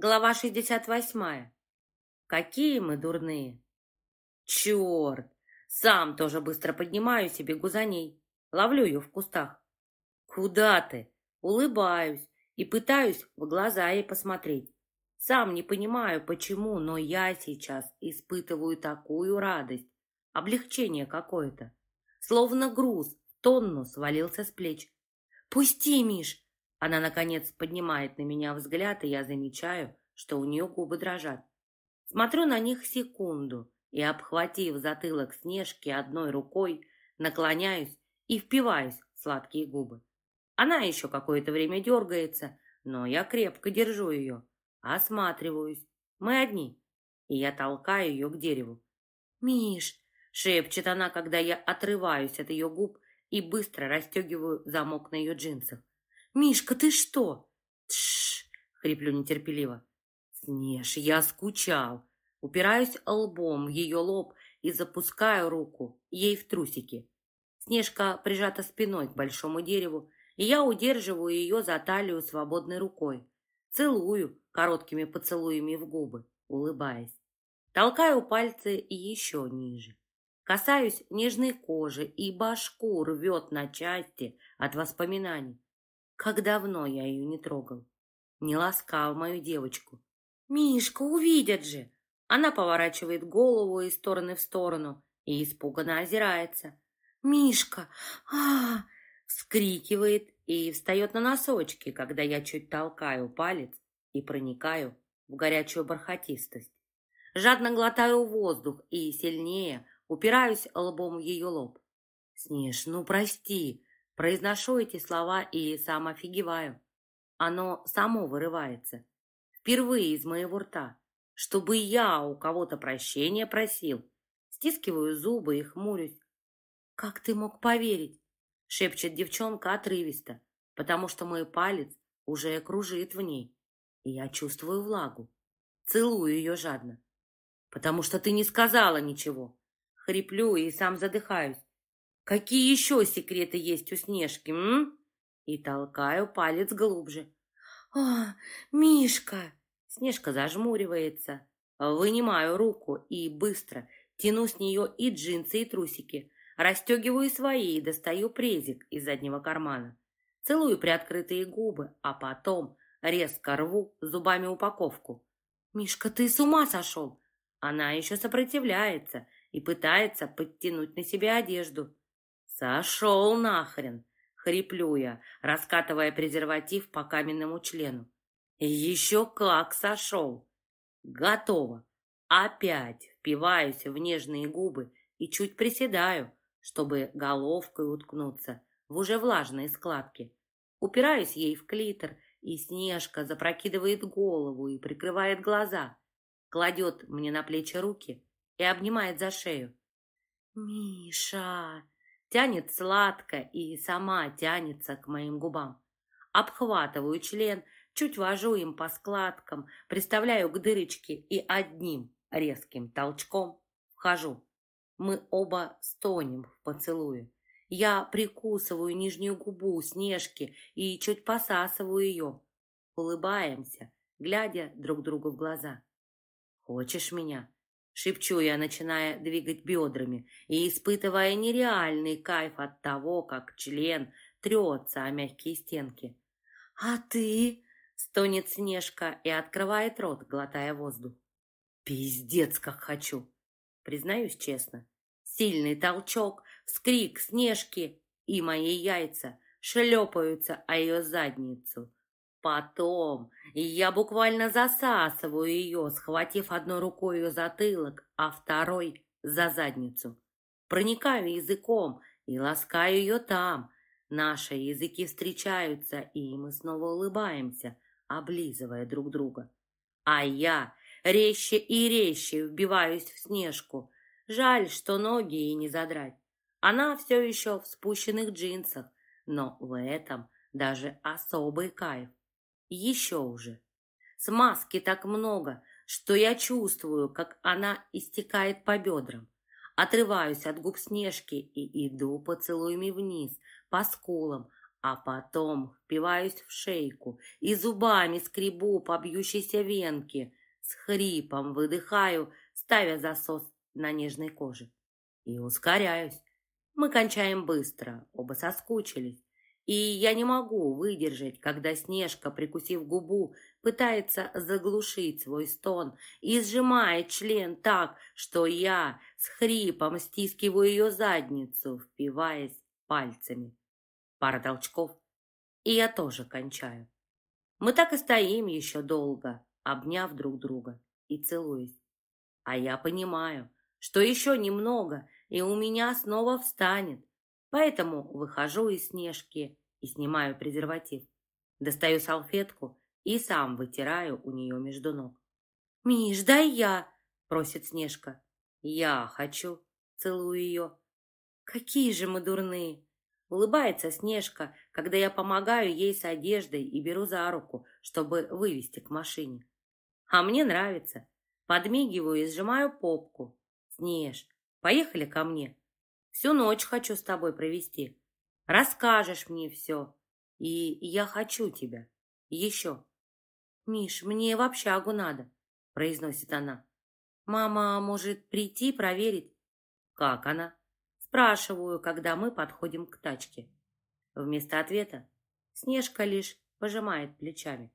Глава 68. Какие мы дурные. Черт! Сам тоже быстро поднимаюсь и бегу за ней. Ловлю ее в кустах. Куда ты? Улыбаюсь и пытаюсь в глаза ей посмотреть. Сам не понимаю, почему, но я сейчас испытываю такую радость, облегчение какое-то. Словно груз тонну свалился с плеч. «Пусти, Миш!» Она, наконец, поднимает на меня взгляд, и я замечаю, что у нее губы дрожат. Смотрю на них секунду и, обхватив затылок Снежки одной рукой, наклоняюсь и впиваюсь в сладкие губы. Она еще какое-то время дергается, но я крепко держу ее. Осматриваюсь. Мы одни. И я толкаю ее к дереву. «Миш!» — шепчет она, когда я отрываюсь от ее губ и быстро расстегиваю замок на ее джинсах. «Мишка, ты что?» «Тш!» — хриплю нетерпеливо. «Снеж, я скучал!» Упираюсь лбом в ее лоб и запускаю руку ей в трусики. Снежка прижата спиной к большому дереву, и я удерживаю ее за талию свободной рукой. Целую короткими поцелуями в губы, улыбаясь. Толкаю пальцы еще ниже. Касаюсь нежной кожи, и башку рвет на части от воспоминаний. Как давно я ее не трогал. Не ласкал мою девочку. «Мишка, увидят же!» Она поворачивает голову из стороны в сторону и испуганно озирается. «Мишка! а, Вскрикивает и встает на носочки, когда я чуть толкаю палец и проникаю в горячую бархатистость. Жадно глотаю воздух и сильнее упираюсь лбом в ее лоб. «Снеж, ну прости!» Произношу эти слова и сам офигеваю. Оно само вырывается. Впервые из моего рта. Чтобы я у кого-то прощения просил. Стискиваю зубы и хмурюсь. «Как ты мог поверить?» Шепчет девчонка отрывисто, потому что мой палец уже кружит в ней. И я чувствую влагу. Целую ее жадно. «Потому что ты не сказала ничего!» Хриплю и сам задыхаюсь. Какие еще секреты есть у Снежки, м? И толкаю палец глубже. «А, Мишка!» Снежка зажмуривается. Вынимаю руку и быстро тяну с нее и джинсы, и трусики. Расстегиваю свои и достаю презик из заднего кармана. Целую приоткрытые губы, а потом резко рву зубами упаковку. «Мишка, ты с ума сошел?» Она еще сопротивляется и пытается подтянуть на себя одежду. «Сошел нахрен!» — хриплю я, раскатывая презерватив по каменному члену. «Еще как сошел!» «Готово!» Опять впиваюсь в нежные губы и чуть приседаю, чтобы головкой уткнуться в уже влажные складки. Упираюсь ей в клитор, и Снежка запрокидывает голову и прикрывает глаза, кладет мне на плечи руки и обнимает за шею. «Миша!» Тянет сладко и сама тянется к моим губам. Обхватываю член, чуть вожу им по складкам, приставляю к дырочке и одним резким толчком вхожу. Мы оба стонем в поцелуе. Я прикусываю нижнюю губу Снежки и чуть посасываю ее. Улыбаемся, глядя друг другу в глаза. «Хочешь меня?» Шепчу я, начиная двигать бедрами и испытывая нереальный кайф от того, как член трется о мягкие стенки. «А ты?» — стонет Снежка и открывает рот, глотая воздух. «Пиздец, как хочу!» Признаюсь честно. Сильный толчок, вскрик Снежки, и мои яйца шлепаются о ее задницу. Потом я буквально засасываю ее, схватив одной рукой ее затылок, а второй за задницу. Проникаю языком и ласкаю ее там. Наши языки встречаются, и мы снова улыбаемся, облизывая друг друга. А я резче и резче вбиваюсь в снежку. Жаль, что ноги ей не задрать. Она все еще в спущенных джинсах, но в этом даже особый кайф. Еще уже. Смазки так много, что я чувствую, как она истекает по бедрам. Отрываюсь от губ Снежки и иду поцелуями вниз, по скулам, а потом впиваюсь в шейку и зубами скребу по бьющейся венке, с хрипом выдыхаю, ставя засос на нежной коже. И ускоряюсь. Мы кончаем быстро, оба соскучились. И я не могу выдержать, когда Снежка, прикусив губу, пытается заглушить свой стон и сжимает член так, что я с хрипом стискиваю ее задницу, впиваясь пальцами. Пара толчков, и я тоже кончаю. Мы так и стоим еще долго, обняв друг друга и целуясь. А я понимаю, что еще немного, и у меня снова встанет. Поэтому выхожу из снежки и снимаю презерватив. Достаю салфетку и сам вытираю у нее между ног. «Миш, дай я!» — просит Снежка. «Я хочу!» — целую ее. «Какие же мы дурные!» Улыбается Снежка, когда я помогаю ей с одеждой и беру за руку, чтобы вывести к машине. А мне нравится. Подмигиваю и сжимаю попку. Снеж, поехали ко мне. Всю ночь хочу с тобой провести. Расскажешь мне все. И я хочу тебя. Еще. Миш, мне в общагу надо, произносит она. Мама может прийти проверить. Как она? Спрашиваю, когда мы подходим к тачке. Вместо ответа Снежка лишь пожимает плечами.